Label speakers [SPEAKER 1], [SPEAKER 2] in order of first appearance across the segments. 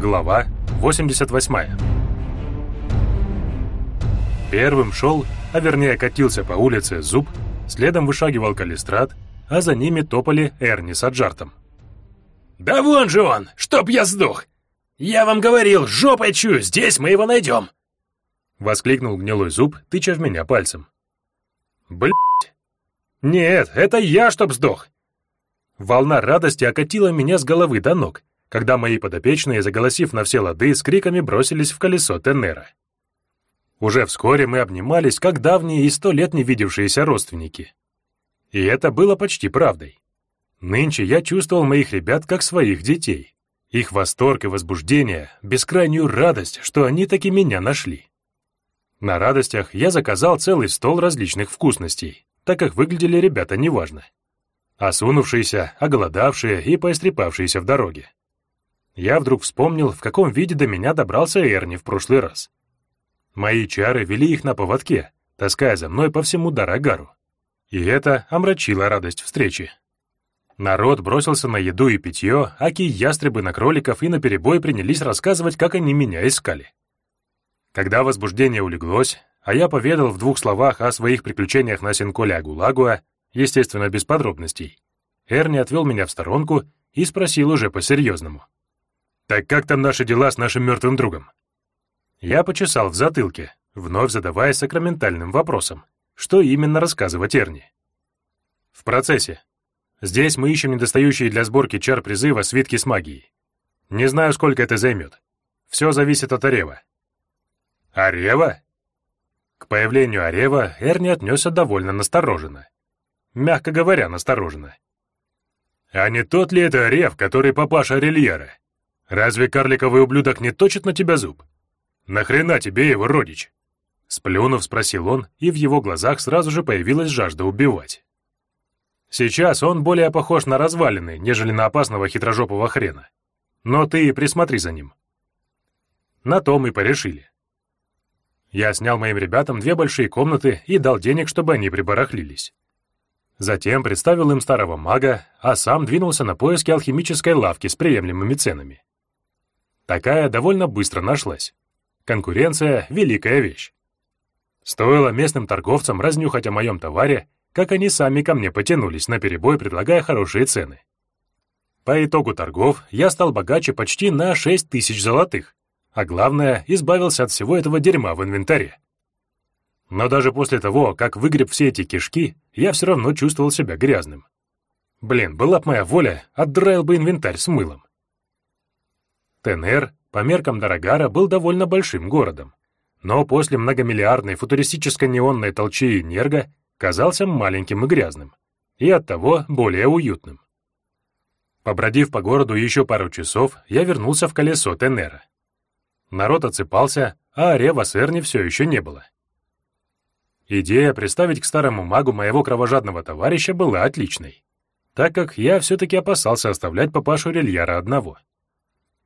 [SPEAKER 1] Глава 88 Первым шел, а вернее катился по улице Зуб, следом вышагивал Калистрат, а за ними топали Эрни с Аджартом.
[SPEAKER 2] «Да вон же он! Чтоб я сдох! Я вам говорил, жопой чую, здесь мы его найдем!»
[SPEAKER 1] Воскликнул гнилой зуб, тыча в меня пальцем. Блять! Нет, это я, чтоб сдох! Волна радости окатила меня с головы до ног, когда мои подопечные, заголосив на все лады, с криками бросились в колесо Теннера. Уже вскоре мы обнимались, как давние и сто лет не видевшиеся родственники. И это было почти правдой. Нынче я чувствовал моих ребят как своих детей. Их восторг и возбуждение, бескрайнюю радость, что они таки меня нашли. На радостях я заказал целый стол различных вкусностей, так как выглядели ребята неважно. Осунувшиеся, оголодавшие и поистрепавшиеся в дороге. Я вдруг вспомнил, в каком виде до меня добрался Эрни в прошлый раз. Мои чары вели их на поводке, таская за мной по всему Дарагару. И это омрачило радость встречи. Народ бросился на еду и питье, аки ястребы на кроликов и наперебой принялись рассказывать, как они меня искали. Когда возбуждение улеглось, а я поведал в двух словах о своих приключениях на Синколе Агулагуа, естественно, без подробностей, Эрни отвел меня в сторонку и спросил уже по-серьезному. «Так как там наши дела с нашим мертвым другом?» Я почесал в затылке, вновь задавая сакраментальным вопросом, что именно рассказывать Эрни. «В процессе. Здесь мы ищем недостающие для сборки чар призыва свитки с магией. Не знаю, сколько это займет. Все зависит от Арева. Арева? К появлению Арева Эрни отнесся довольно настороженно. Мягко говоря, настороженно. А не тот ли это Арев, который папаша Рельера? Разве карликовый ублюдок не точит на тебя зуб? Нахрена тебе его родич? Сплюнув, спросил он, и в его глазах сразу же появилась жажда убивать. Сейчас он более похож на развалины, нежели на опасного хитрожопого хрена. Но ты присмотри за ним. На том и порешили. Я снял моим ребятам две большие комнаты и дал денег, чтобы они прибарахлились. Затем представил им старого мага, а сам двинулся на поиски алхимической лавки с приемлемыми ценами. Такая довольно быстро нашлась. Конкуренция — великая вещь. Стоило местным торговцам разнюхать о моем товаре, как они сами ко мне потянулись, наперебой предлагая хорошие цены. По итогу торгов я стал богаче почти на 6 тысяч золотых, а главное, избавился от всего этого дерьма в инвентаре. Но даже после того, как выгреб все эти кишки, я все равно чувствовал себя грязным. Блин, была б моя воля, отдраил бы инвентарь с мылом. Тенер, по меркам Дорогара, был довольно большим городом, но после многомиллиардной футуристической неонной толчи Нерга казался маленьким и грязным, и оттого более уютным. Побродив по городу еще пару часов, я вернулся в колесо Тенера. Народ отсыпался, а Арева с Эрни все еще не было. Идея представить к старому магу моего кровожадного товарища была отличной, так как я все-таки опасался оставлять папашу Рельяра одного.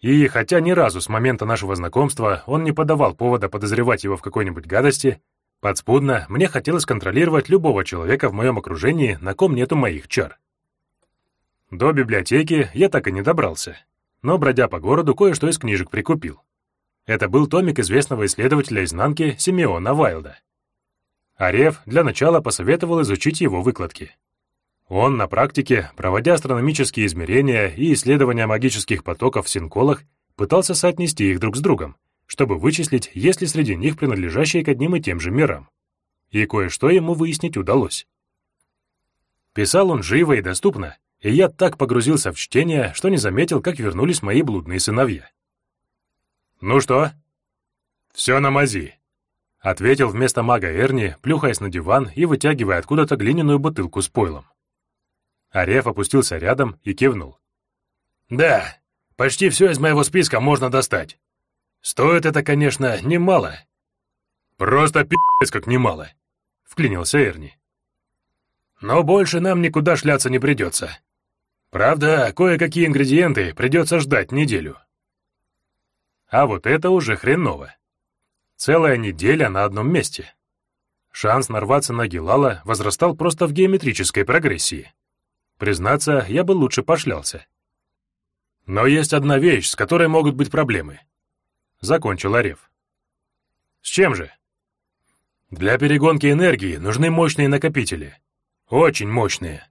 [SPEAKER 1] И хотя ни разу с момента нашего знакомства он не подавал повода подозревать его в какой-нибудь гадости, подспудно мне хотелось контролировать любого человека в моем окружении, на ком нету моих чар. До библиотеки я так и не добрался, но, бродя по городу, кое-что из книжек прикупил. Это был томик известного исследователя изнанки Симеона Вайлда. Ареф для начала посоветовал изучить его выкладки. Он на практике, проводя астрономические измерения и исследования магических потоков в синколах, пытался соотнести их друг с другом, чтобы вычислить, есть ли среди них принадлежащие к одним и тем же мирам. И кое-что ему выяснить удалось. Писал он живо и доступно, и я так погрузился в чтение, что не заметил, как вернулись мои блудные сыновья. «Ну что?» «Все на мази», — ответил вместо мага Эрни, плюхаясь на диван и вытягивая откуда-то глиняную бутылку с пойлом. Ареф опустился рядом и кивнул. «Да, почти все из моего списка можно достать. Стоит это, конечно, немало». «Просто пи***ц как немало», — вклинился Эрни. «Но больше нам никуда шляться не придется. Правда, кое-какие ингредиенты придется ждать неделю». А вот это уже хреново. Целая неделя на одном месте. Шанс нарваться на Гилала возрастал просто в геометрической прогрессии. Признаться, я бы лучше пошлялся. Но есть одна вещь, с которой могут быть проблемы. Закончил Ареф. С чем же? Для перегонки энергии нужны мощные накопители. Очень мощные.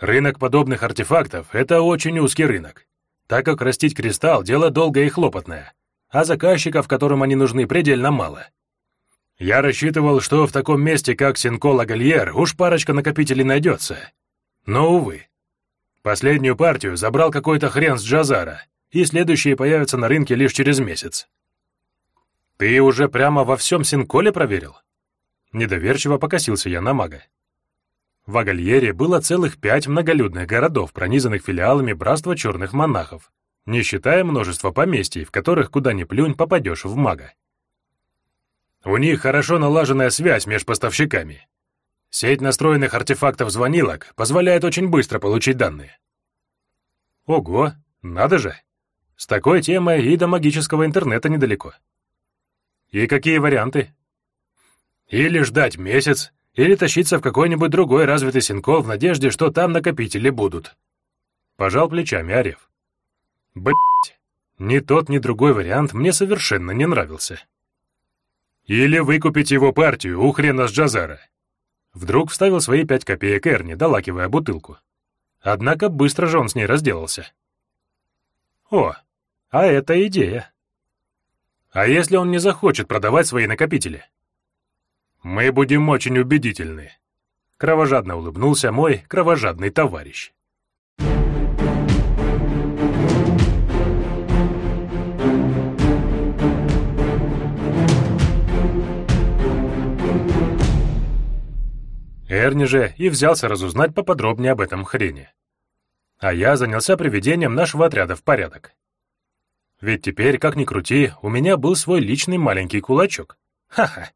[SPEAKER 1] Рынок подобных артефактов — это очень узкий рынок, так как растить кристалл — дело долгое и хлопотное, а заказчиков, которым они нужны, предельно мало. Я рассчитывал, что в таком месте, как Синкола Гальер, уж парочка накопителей найдется. Но, увы. Последнюю партию забрал какой-то хрен с Джазара, и следующие появятся на рынке лишь через месяц. Ты уже прямо во всем Синколе проверил? Недоверчиво покосился я на мага. В Агальере было целых пять многолюдных городов, пронизанных филиалами Братства Черных Монахов, не считая множества поместий, в которых куда ни плюнь попадешь в мага. У них хорошо налаженная связь между поставщиками. Сеть настроенных артефактов-звонилок позволяет очень быстро получить данные. Ого, надо же! С такой темой и до магического интернета недалеко. И какие варианты? Или ждать месяц, или тащиться в какой-нибудь другой развитый синкол в надежде, что там накопители будут. Пожал плечами Арев. Блять, ни тот, ни другой вариант мне совершенно не нравился. Или выкупить его партию у хрена с Джазара. Вдруг вставил свои пять копеек Эрни, долакивая бутылку. Однако быстро же он с ней разделался. О, а это идея. А если он не захочет продавать свои накопители? «Мы будем очень убедительны», — кровожадно улыбнулся мой кровожадный товарищ. Эрни же и взялся разузнать поподробнее об этом хрене. А я занялся приведением нашего отряда в порядок. Ведь теперь, как ни крути, у меня был свой личный маленький кулачок. Ха-ха.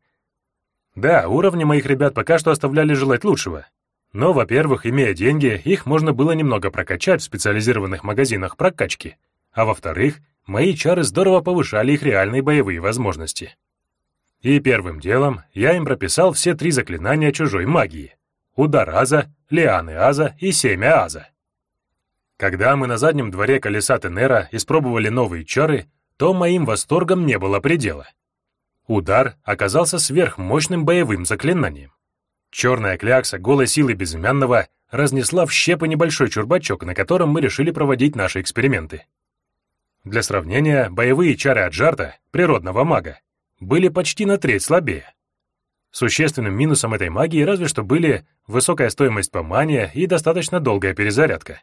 [SPEAKER 1] Да, уровни моих ребят пока что оставляли желать лучшего. Но, во-первых, имея деньги, их можно было немного прокачать в специализированных магазинах прокачки. А во-вторых, мои чары здорово повышали их реальные боевые возможности. И первым делом я им прописал все три заклинания чужой магии. Удар Аза, Лианы Аза и Семя Аза. Когда мы на заднем дворе колеса Тенера испробовали новые чары, то моим восторгом не было предела. Удар оказался сверхмощным боевым заклинанием. Черная клякса голой силы безымянного разнесла в щепы небольшой чурбачок, на котором мы решили проводить наши эксперименты. Для сравнения, боевые чары Аджарта, природного мага, были почти на треть слабее. Существенным минусом этой магии разве что были высокая стоимость по мане и достаточно долгая перезарядка.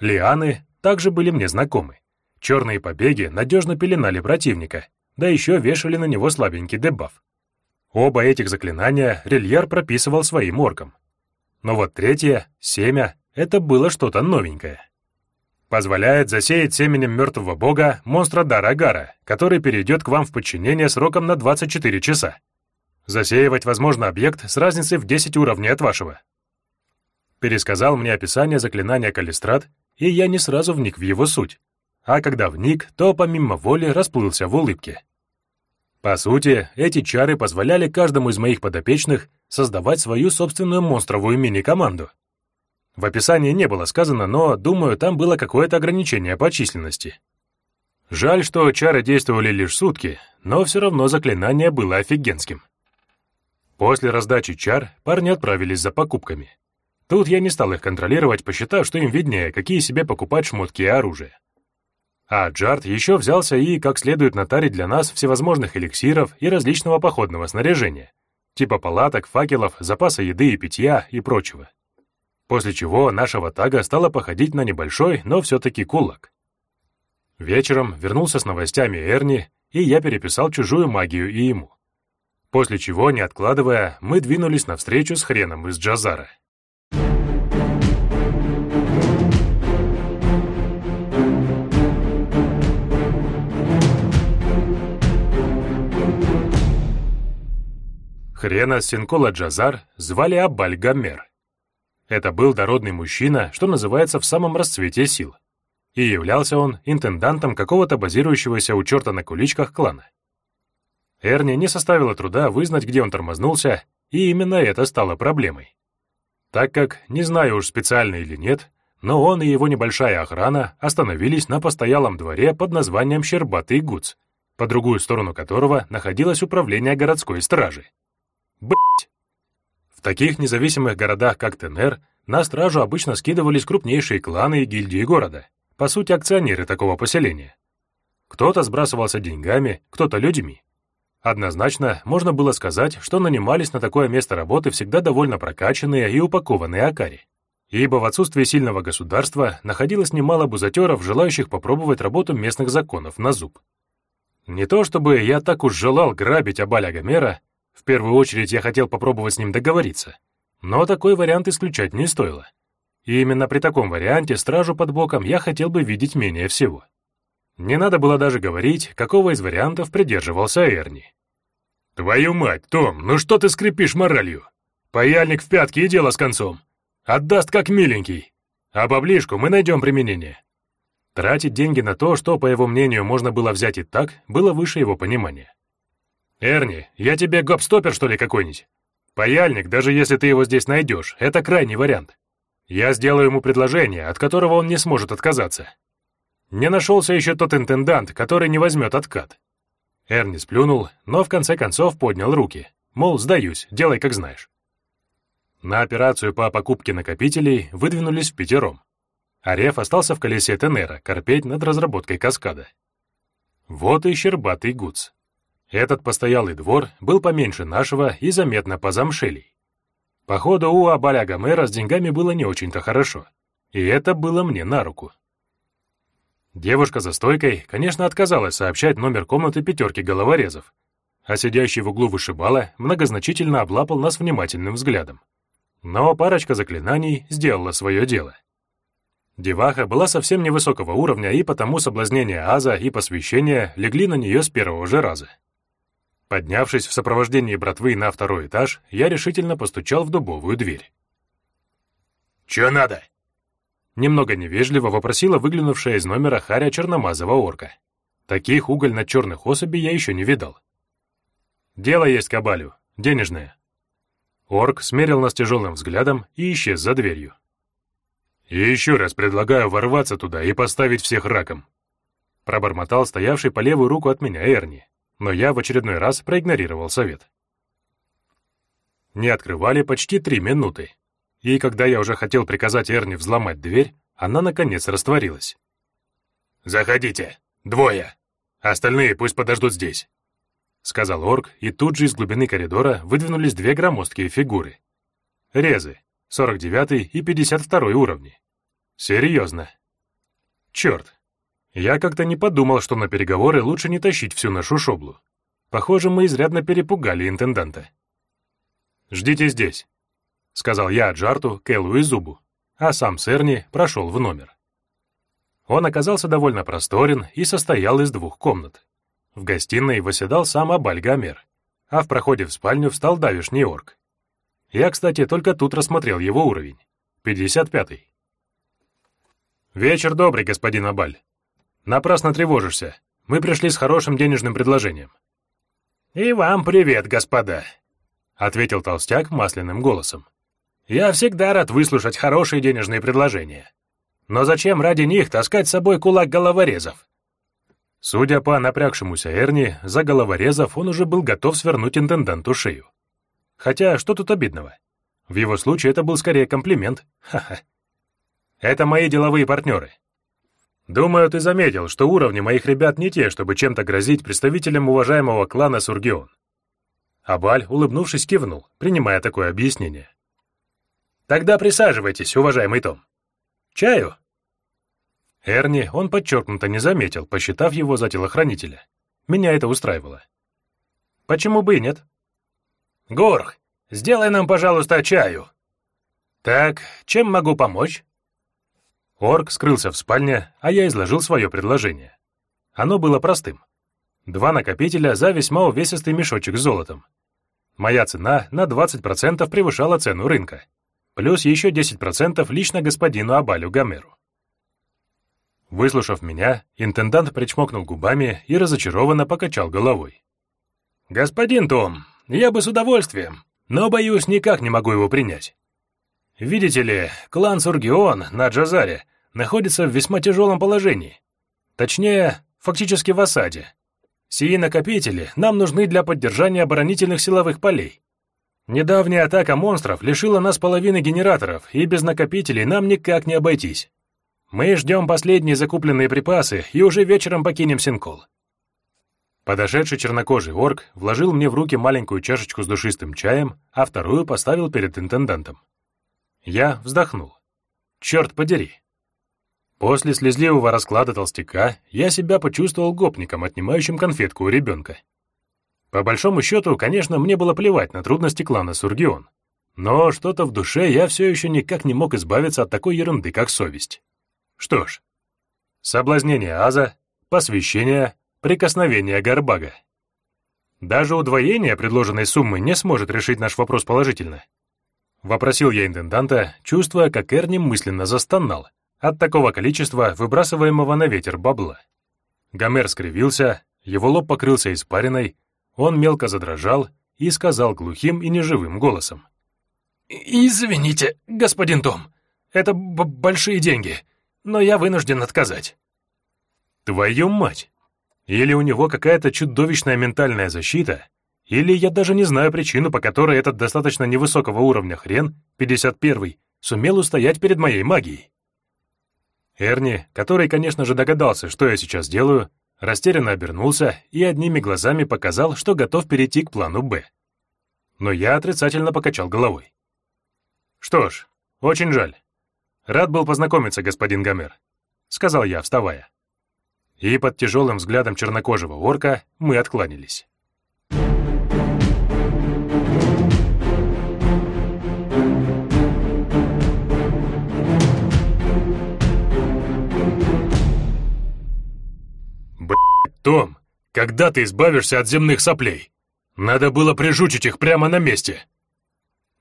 [SPEAKER 1] Лианы также были мне знакомы. Черные побеги надежно пеленали противника, да еще вешали на него слабенький дебаф. Оба этих заклинания Рельяр прописывал своим оркам. Но вот третье, семя, это было что-то новенькое. Позволяет засеять семенем мертвого бога монстра Дарагара, который перейдет к вам в подчинение сроком на 24 часа. Засеивать возможно объект с разницей в 10 уровней от вашего. Пересказал мне описание заклинания Калистрат, и я не сразу вник в его суть а когда вник, то помимо воли расплылся в улыбке. По сути, эти чары позволяли каждому из моих подопечных создавать свою собственную монстровую мини-команду. В описании не было сказано, но, думаю, там было какое-то ограничение по численности. Жаль, что чары действовали лишь сутки, но все равно заклинание было офигенским. После раздачи чар парни отправились за покупками. Тут я не стал их контролировать, посчитав, что им виднее, какие себе покупать шмотки и оружие. А Джарт еще взялся и, как следует, натарить для нас всевозможных эликсиров и различного походного снаряжения, типа палаток, факелов, запаса еды и питья и прочего. После чего наша ватага стала походить на небольшой, но все-таки кулак. Вечером вернулся с новостями Эрни, и я переписал чужую магию и ему. После чего, не откладывая, мы двинулись навстречу с хреном из Джазара. Хрена Синкола Джазар звали Абаль Гамер. Это был дородный мужчина, что называется, в самом расцвете сил. И являлся он интендантом какого-то базирующегося у черта на куличках клана. Эрни не составило труда вызнать, где он тормознулся, и именно это стало проблемой. Так как, не знаю уж специально или нет, но он и его небольшая охрана остановились на постоялом дворе под названием Щербатый Гуц, по другую сторону которого находилось управление городской стражи. Б***ь! В таких независимых городах, как Тенер, на стражу обычно скидывались крупнейшие кланы и гильдии города, по сути акционеры такого поселения. Кто-то сбрасывался деньгами, кто-то людьми. Однозначно, можно было сказать, что нанимались на такое место работы всегда довольно прокачанные и упакованные акари ибо в отсутствие сильного государства находилось немало бузатеров, желающих попробовать работу местных законов на зуб. Не то чтобы я так уж желал грабить Абаля Гомера, в первую очередь я хотел попробовать с ним договориться, но такой вариант исключать не стоило. И именно при таком варианте стражу под боком я хотел бы видеть менее всего. Не надо было даже говорить, какого из вариантов придерживался Эрни. «Твою мать, Том, ну что ты скрипишь моралью? Паяльник в пятки и дело с концом. Отдаст как миленький. А баблишку мы найдем применение. Тратить деньги на то, что, по его мнению, можно было взять и так, было выше его понимания. «Эрни, я тебе гопстопер, что ли, какой-нибудь? Паяльник, даже если ты его здесь найдешь, это крайний вариант. Я сделаю ему предложение, от которого он не сможет отказаться. Не нашелся еще тот интендант, который не возьмет откат». Эрни сплюнул, но в конце концов поднял руки. Мол, сдаюсь, делай как знаешь. На операцию по покупке накопителей выдвинулись в пятером. Ареф остался в колесе Тенера корпеть над разработкой каскада. Вот и щербатый гуц. Этот постоялый двор был поменьше нашего и заметно позамшелей. Походу, у Абаля Гомера с деньгами было не очень-то хорошо, и это было мне на руку. Девушка за стойкой, конечно, отказалась сообщать номер комнаты пятерки головорезов, а сидящий в углу вышибала многозначительно облапал нас внимательным взглядом. Но парочка заклинаний сделала свое дело. Деваха была совсем невысокого уровня, и потому соблазнение Аза и посвящение легли на нее с первого же раза. Поднявшись в сопровождении братвы на второй этаж, я решительно постучал в дубовую дверь. «Чё надо?» Немного невежливо вопросила выглянувшая из номера Харя черномазого орка. Таких угольно-черных особей я еще не видал. «Дело есть, Кабалю, денежное», Орк смерил нас тяжелым взглядом и исчез за дверью. «И еще раз предлагаю ворваться туда и поставить всех раком», пробормотал стоявший по левую руку от меня Эрни, но я в очередной раз проигнорировал совет. Не открывали почти три минуты, и когда я уже хотел приказать Эрни взломать дверь, она, наконец, растворилась. «Заходите, двое, остальные пусть подождут здесь» сказал орк, и тут же из глубины коридора выдвинулись две громоздкие фигуры. Резы, 49 и 52 уровни. Серьезно. Черт. Я как-то не подумал, что на переговоры лучше не тащить всю нашу шоблу. Похоже, мы изрядно перепугали интенданта. «Ждите здесь», — сказал я Джарту, Кэллу и Зубу, а сам Серни прошел в номер. Он оказался довольно просторен и состоял из двух комнат. В гостиной восседал сам Абальгамер, а в проходе в спальню встал давишний орк. Я, кстати, только тут рассмотрел его уровень. 55-й. «Вечер добрый, господин Абаль. Напрасно тревожишься. Мы пришли с хорошим денежным предложением».
[SPEAKER 2] «И вам привет, господа», —
[SPEAKER 1] ответил толстяк масляным голосом.
[SPEAKER 2] «Я всегда рад выслушать хорошие денежные предложения. Но зачем ради них таскать с собой кулак головорезов?
[SPEAKER 1] Судя по напрягшемуся Эрни, за головорезов он уже был готов свернуть интенданту шею. Хотя, что тут обидного? В его случае это был скорее комплимент. Ха-ха. Это мои деловые партнеры. Думаю, ты заметил, что уровни моих ребят не те, чтобы чем-то грозить представителям уважаемого клана Сургион. Абаль, улыбнувшись, кивнул, принимая такое объяснение.
[SPEAKER 2] «Тогда присаживайтесь, уважаемый Том. Чаю?»
[SPEAKER 1] Эрни он подчеркнуто не заметил, посчитав его за телохранителя. Меня это устраивало. Почему бы и нет?
[SPEAKER 2] Горх, сделай нам, пожалуйста, чаю. Так, чем могу помочь?
[SPEAKER 1] Орк скрылся в спальне, а я изложил свое предложение. Оно было простым. Два накопителя за весьма увесистый мешочек с золотом. Моя цена на 20% превышала цену рынка. Плюс еще 10% лично господину Абалю Гомеру. Выслушав меня, интендант причмокнул губами и разочарованно покачал головой.
[SPEAKER 2] «Господин Том, я бы с удовольствием, но, боюсь, никак не могу его принять.
[SPEAKER 1] Видите ли, клан Сургион на Джазаре находится в весьма тяжелом положении. Точнее, фактически в осаде. Сии накопители нам нужны для поддержания оборонительных силовых полей. Недавняя атака монстров лишила нас половины генераторов, и без накопителей нам никак не обойтись. Мы ждем последние закупленные припасы и уже вечером покинем Синкол. Подошедший чернокожий орк вложил мне в руки маленькую чашечку с душистым чаем, а вторую поставил перед интендантом. Я вздохнул. Черт подери. После слезливого расклада толстяка я себя почувствовал гопником, отнимающим конфетку у ребенка. По большому счету, конечно, мне было плевать на трудности клана Сургион. Но что-то в душе я все еще никак не мог избавиться от такой ерунды, как совесть. Что ж, соблазнение Аза, посвящение, прикосновение Горбага. Даже удвоение предложенной суммы не сможет решить наш вопрос положительно. Вопросил я интенданта, чувствуя, как Эрни мысленно застонал, от такого количества выбрасываемого на ветер бабла. Гомер скривился, его лоб покрылся испариной, он мелко задрожал и сказал глухим и неживым голосом.
[SPEAKER 2] «Извините, господин Том, это большие деньги, но я вынужден отказать».
[SPEAKER 1] «Твою мать! Или у него какая-то чудовищная ментальная защита, или я даже не знаю причину, по которой этот достаточно невысокого уровня хрен, 51-й, сумел устоять перед моей магией. Эрни, который, конечно же, догадался, что я сейчас делаю, растерянно обернулся и одними глазами показал, что готов перейти к плану «Б». Но я отрицательно покачал головой. «Что ж, очень жаль. Рад был познакомиться, господин Гомер», — сказал я, вставая. И под тяжелым взглядом чернокожего орка мы откланялись. «Том, когда ты избавишься от земных соплей? Надо было прижучить их прямо на месте!»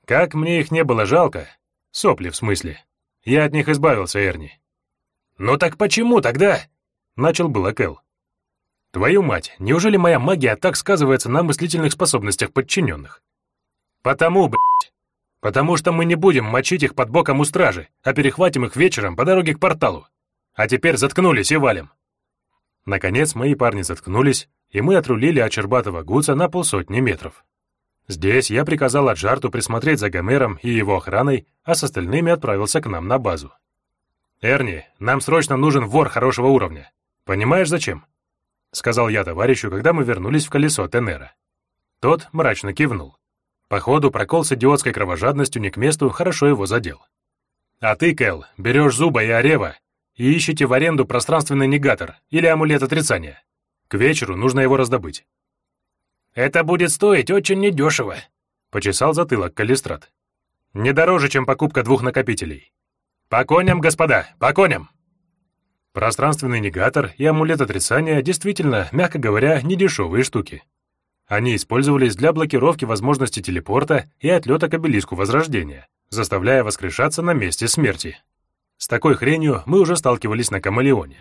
[SPEAKER 1] Как мне их не было жалко, сопли в смысле, я от них избавился, Эрни.
[SPEAKER 2] «Ну так почему тогда?» — начал было Кэл.
[SPEAKER 1] «Твою мать, неужели моя магия так сказывается на мыслительных способностях подчиненных?» «Потому, блядь, потому что мы не будем мочить их под боком у стражи, а перехватим их вечером по дороге к порталу. А теперь заткнулись и валим». Наконец мои парни заткнулись, и мы отрулили от Чербатого Гуца на полсотни метров. Здесь я приказал Аджарту присмотреть за Гомером и его охраной, а с остальными отправился к нам на базу. «Эрни, нам срочно нужен вор хорошего уровня. Понимаешь, зачем?» — сказал я товарищу, когда мы вернулись в колесо Тенера. Тот мрачно кивнул. Походу, прокол с идиотской кровожадностью не к месту хорошо его задел. «А ты, Кэл, берешь Зуба и Орева и ищите в аренду пространственный негатор или амулет отрицания. К вечеру нужно его раздобыть».
[SPEAKER 2] «Это будет стоить очень недешево», —
[SPEAKER 1] почесал затылок Калистрат. «Не дороже, чем покупка двух накопителей. По коням, господа, по коням!» Пространственный негатор и амулет отрицания действительно, мягко говоря, недешевые штуки. Они использовались для блокировки возможности телепорта и отлета к обелиску Возрождения, заставляя воскрешаться на месте смерти. С такой хренью мы уже сталкивались на Камалеоне.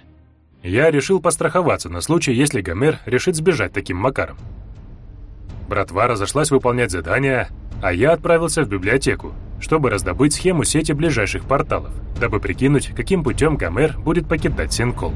[SPEAKER 1] Я решил постраховаться на случай, если Гомер решит сбежать таким макаром. Братва разошлась выполнять задания, а я отправился в библиотеку, чтобы раздобыть схему сети ближайших порталов, дабы прикинуть, каким путем Гомер будет покидать Синкол.